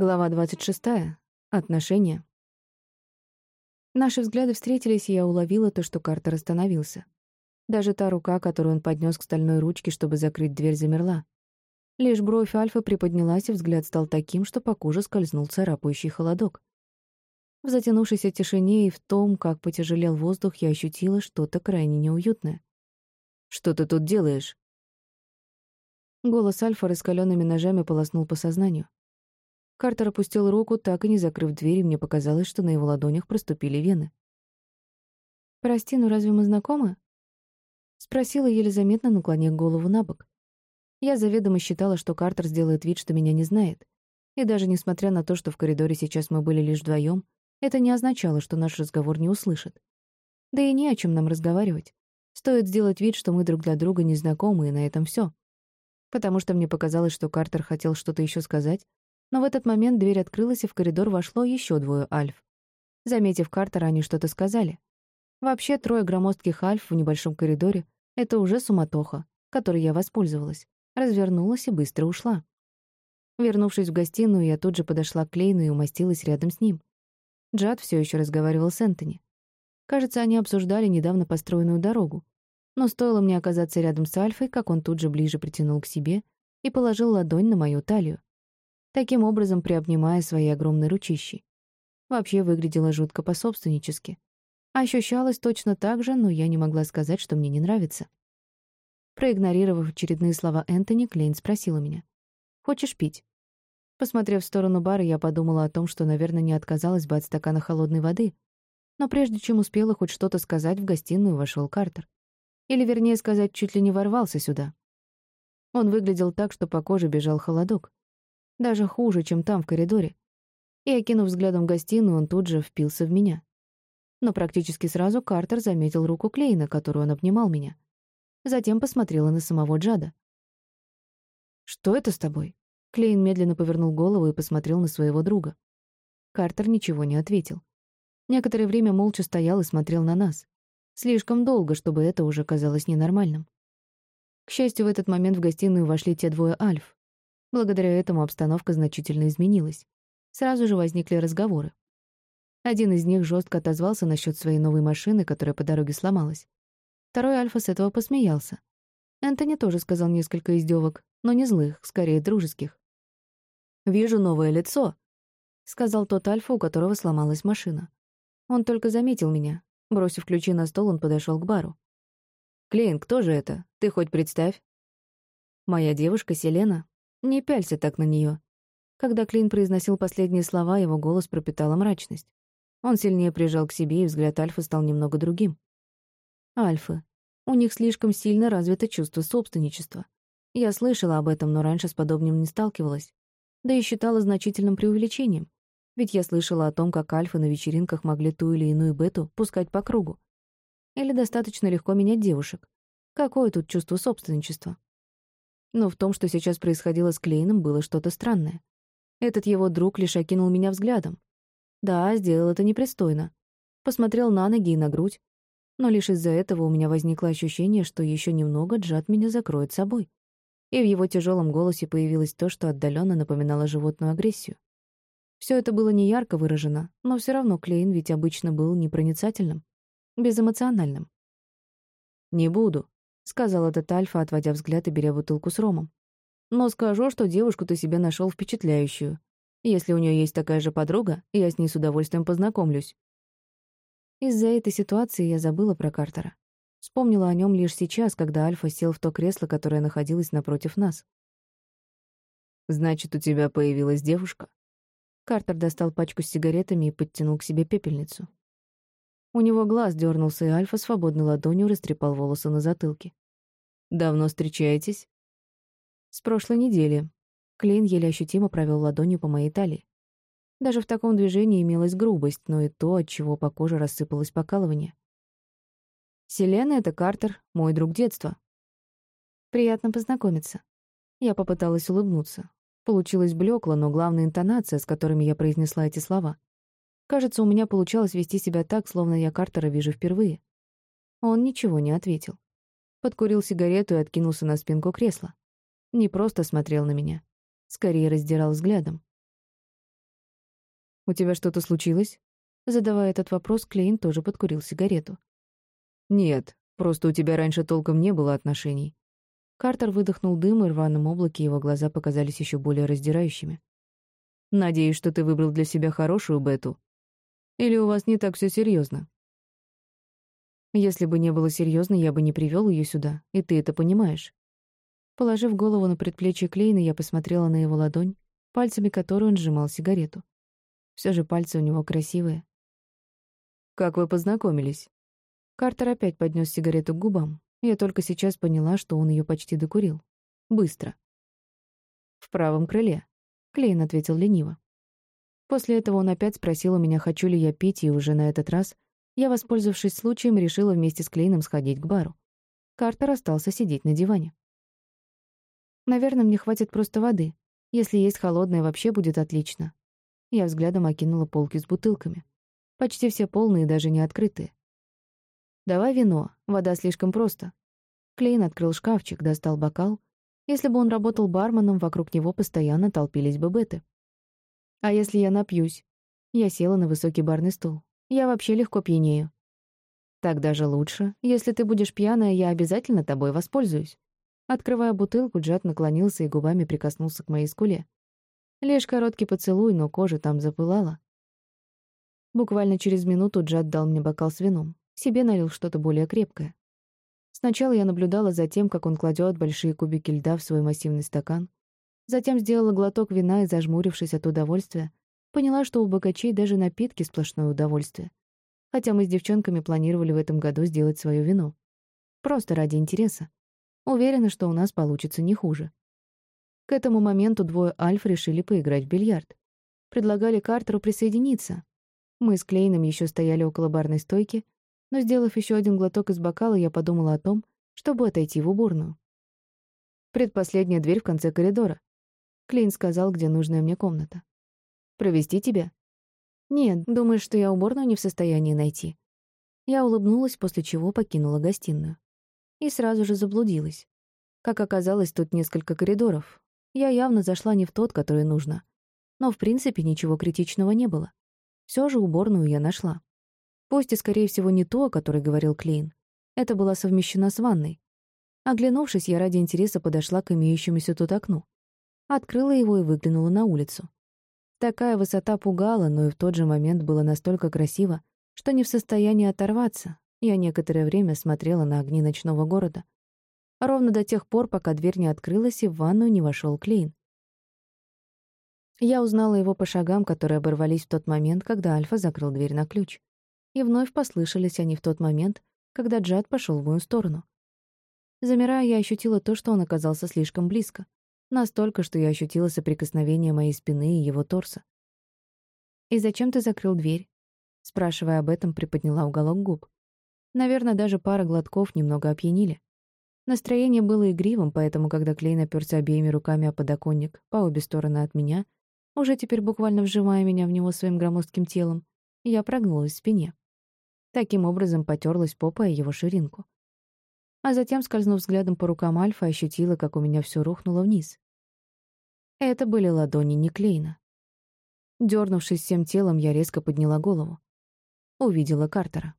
Глава 26. Отношения. Наши взгляды встретились, и я уловила то, что Картер остановился. Даже та рука, которую он поднес к стальной ручке, чтобы закрыть дверь, замерла. Лишь бровь Альфа приподнялась, и взгляд стал таким, что по коже скользнул царапающий холодок. В затянувшейся тишине и в том, как потяжелел воздух, я ощутила что-то крайне неуютное. «Что ты тут делаешь?» Голос Альфа раскаленными ножами полоснул по сознанию. Картер опустил руку, так и не закрыв дверь, и мне показалось, что на его ладонях проступили вены. «Прости, но разве мы знакомы?» Спросила, еле заметно наклоняя голову на бок. Я заведомо считала, что Картер сделает вид, что меня не знает. И даже несмотря на то, что в коридоре сейчас мы были лишь вдвоем, это не означало, что наш разговор не услышат. Да и не о чем нам разговаривать. Стоит сделать вид, что мы друг для друга не знакомы, и на этом все. Потому что мне показалось, что Картер хотел что-то еще сказать, но в этот момент дверь открылась, и в коридор вошло еще двое альф. Заметив Картера, они что-то сказали. Вообще, трое громоздких альф в небольшом коридоре — это уже суматоха, которой я воспользовалась, развернулась и быстро ушла. Вернувшись в гостиную, я тут же подошла к Клейну и умостилась рядом с ним. Джад все еще разговаривал с Энтони. Кажется, они обсуждали недавно построенную дорогу. Но стоило мне оказаться рядом с Альфой, как он тут же ближе притянул к себе и положил ладонь на мою талию таким образом приобнимая свои огромные ручищи. Вообще выглядело жутко пособственнически. Ощущалось точно так же, но я не могла сказать, что мне не нравится. Проигнорировав очередные слова Энтони, Клейн спросила меня. «Хочешь пить?» Посмотрев в сторону бара, я подумала о том, что, наверное, не отказалась бы от стакана холодной воды. Но прежде чем успела хоть что-то сказать, в гостиную вошел Картер. Или, вернее сказать, чуть ли не ворвался сюда. Он выглядел так, что по коже бежал холодок. Даже хуже, чем там, в коридоре. И, окинув взглядом гостиную, он тут же впился в меня. Но практически сразу Картер заметил руку Клейна, которую он обнимал меня. Затем посмотрела на самого Джада. «Что это с тобой?» Клейн медленно повернул голову и посмотрел на своего друга. Картер ничего не ответил. Некоторое время молча стоял и смотрел на нас. Слишком долго, чтобы это уже казалось ненормальным. К счастью, в этот момент в гостиную вошли те двое альф. Благодаря этому обстановка значительно изменилась. Сразу же возникли разговоры. Один из них жестко отозвался насчет своей новой машины, которая по дороге сломалась. Второй Альфа с этого посмеялся. Энтони тоже сказал несколько издевок, но не злых, скорее дружеских. «Вижу новое лицо», — сказал тот Альфа, у которого сломалась машина. Он только заметил меня. Бросив ключи на стол, он подошел к бару. «Клейн, кто же это? Ты хоть представь?» «Моя девушка Селена», не пялься так на нее. Когда Клин произносил последние слова, его голос пропитала мрачность. Он сильнее прижал к себе, и взгляд Альфы стал немного другим. Альфы. У них слишком сильно развито чувство собственничества. Я слышала об этом, но раньше с подобным не сталкивалась. Да и считала значительным преувеличением. Ведь я слышала о том, как альфы на вечеринках могли ту или иную бету пускать по кругу. Или достаточно легко менять девушек. Какое тут чувство собственничества? Но в том, что сейчас происходило с Клейном, было что-то странное. Этот его друг лишь окинул меня взглядом. Да, сделал это непристойно. Посмотрел на ноги и на грудь. Но лишь из-за этого у меня возникло ощущение, что еще немного Джад меня закроет собой. И в его тяжелом голосе появилось то, что отдаленно напоминало животную агрессию. Все это было не ярко выражено, но все равно Клейн ведь обычно был непроницательным, безэмоциональным. «Не буду», — сказал этот Альфа, отводя взгляд и беря бутылку с ромом. «Но скажу, что девушку ты себе нашел впечатляющую. Если у нее есть такая же подруга, я с ней с удовольствием познакомлюсь». Из-за этой ситуации я забыла про Картера. Вспомнила о нем лишь сейчас, когда Альфа сел в то кресло, которое находилось напротив нас. «Значит, у тебя появилась девушка?» Картер достал пачку с сигаретами и подтянул к себе пепельницу. У него глаз дернулся, и Альфа свободной ладонью растрепал волосы на затылке. «Давно встречаетесь?» «С прошлой недели». Клейн еле ощутимо провел ладонью по моей талии. Даже в таком движении имелась грубость, но и то, от чего по коже рассыпалось покалывание. «Селена — это Картер, мой друг детства». «Приятно познакомиться». Я попыталась улыбнуться. Получилось блекло, но главная интонация, с которыми я произнесла эти слова. Кажется, у меня получалось вести себя так, словно я Картера вижу впервые. Он ничего не ответил. Подкурил сигарету и откинулся на спинку кресла. Не просто смотрел на меня. Скорее раздирал взглядом. «У тебя что-то случилось?» Задавая этот вопрос, Клейн тоже подкурил сигарету. «Нет, просто у тебя раньше толком не было отношений». Картер выдохнул дым, и в рваном облаке его глаза показались еще более раздирающими. «Надеюсь, что ты выбрал для себя хорошую Бету. Или у вас не так все серьезно? Если бы не было серьезно, я бы не привел ее сюда, и ты это понимаешь. Положив голову на предплечье Клейна, я посмотрела на его ладонь, пальцами которой он сжимал сигарету. Все же пальцы у него красивые. «Как вы познакомились?» Картер опять поднес сигарету к губам. Я только сейчас поняла, что он ее почти докурил. Быстро. «В правом крыле», — Клейн ответил лениво. После этого он опять спросил у меня, хочу ли я пить, и уже на этот раз я, воспользовавшись случаем, решила вместе с Клейном сходить к бару. Картер остался сидеть на диване. «Наверное, мне хватит просто воды. Если есть холодная, вообще будет отлично». Я взглядом окинула полки с бутылками. Почти все полные, даже не открытые. «Давай вино, вода слишком просто». Клейн открыл шкафчик, достал бокал. Если бы он работал барменом, вокруг него постоянно толпились бы беты. «А если я напьюсь?» Я села на высокий барный стул. «Я вообще легко пьянею». «Так даже лучше. Если ты будешь пьяная, я обязательно тобой воспользуюсь». Открывая бутылку, Джад наклонился и губами прикоснулся к моей скуле. Лишь короткий поцелуй, но кожа там запылала. Буквально через минуту Джад дал мне бокал с вином. Себе налил что-то более крепкое. Сначала я наблюдала за тем, как он кладет большие кубики льда в свой массивный стакан. Затем сделала глоток вина и, зажмурившись от удовольствия, поняла, что у богачей даже напитки сплошное удовольствие. Хотя мы с девчонками планировали в этом году сделать свое вино. Просто ради интереса. Уверена, что у нас получится не хуже. К этому моменту двое альф решили поиграть в бильярд. Предлагали Картеру присоединиться, мы с Клейном еще стояли около барной стойки, но, сделав еще один глоток из бокала, я подумала о том, чтобы отойти в уборную. Предпоследняя дверь в конце коридора. Клейн сказал, где нужная мне комната. «Провести тебя?» «Нет, думаешь, что я уборную не в состоянии найти?» Я улыбнулась, после чего покинула гостиную. И сразу же заблудилась. Как оказалось, тут несколько коридоров. Я явно зашла не в тот, который нужно. Но, в принципе, ничего критичного не было. Все же уборную я нашла. Пусть и, скорее всего, не то, о которой говорил Клейн. Это была совмещена с ванной. Оглянувшись, я ради интереса подошла к имеющемуся тут окну. Открыла его и выглянула на улицу. Такая высота пугала, но и в тот же момент было настолько красиво, что не в состоянии оторваться. Я некоторое время смотрела на огни ночного города. Ровно до тех пор, пока дверь не открылась и в ванную не вошел Клейн. Я узнала его по шагам, которые оборвались в тот момент, когда Альфа закрыл дверь на ключ. И вновь послышались они в тот момент, когда Джад пошел в мою сторону. Замирая, я ощутила то, что он оказался слишком близко. Настолько, что я ощутила соприкосновение моей спины и его торса. «И зачем ты закрыл дверь?» Спрашивая об этом, приподняла уголок губ. Наверное, даже пара глотков немного опьянили. Настроение было игривым, поэтому, когда Клейн оперся обеими руками о подоконник по обе стороны от меня, уже теперь буквально вжимая меня в него своим громоздким телом, я прогнулась в спине. Таким образом потерлась попой его ширинку. А затем, скользнув взглядом по рукам Альфа, ощутила, как у меня все рухнуло вниз. Это были ладони Никлейна. Дернувшись всем телом, я резко подняла голову. Увидела Картера.